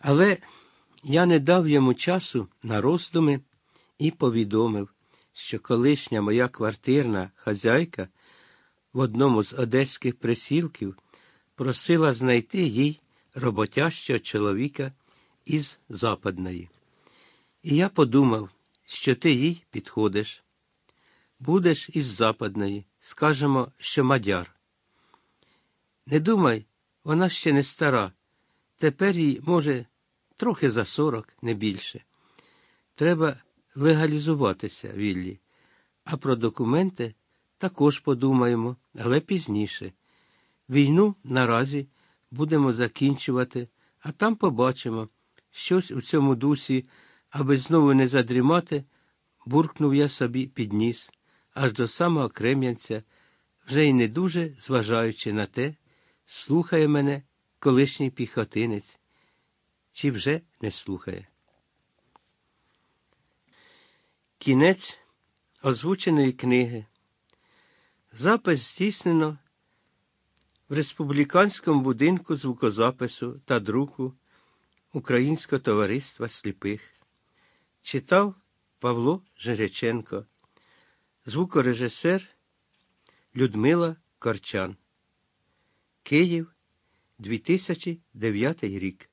Але я не дав йому часу на роздуми і повідомив, що колишня моя квартирна хазяйка в одному з одеських присілків просила знайти їй роботящого чоловіка із Западної. І я подумав, що ти їй підходиш. Будеш із Западної, скажемо, що мадяр. Не думай, вона ще не стара. Тепер їй, може, трохи за сорок, не більше. Треба легалізуватися, Віллі. А про документи також подумаємо, але пізніше. Війну наразі будемо закінчувати, а там побачимо. Щось у цьому дусі, аби знову не задрімати, буркнув я собі під ніс, аж до самого Крем'янця, вже й не дуже зважаючи на те, слухає мене колишній піхотинець, чи вже не слухає. Кінець озвученої книги. Запис здійснено в Республіканському будинку звукозапису та друку Українського товариства сліпих. Читав Павло Жереченко, звукорежисер Людмила Корчан. Київ, 2009 рік.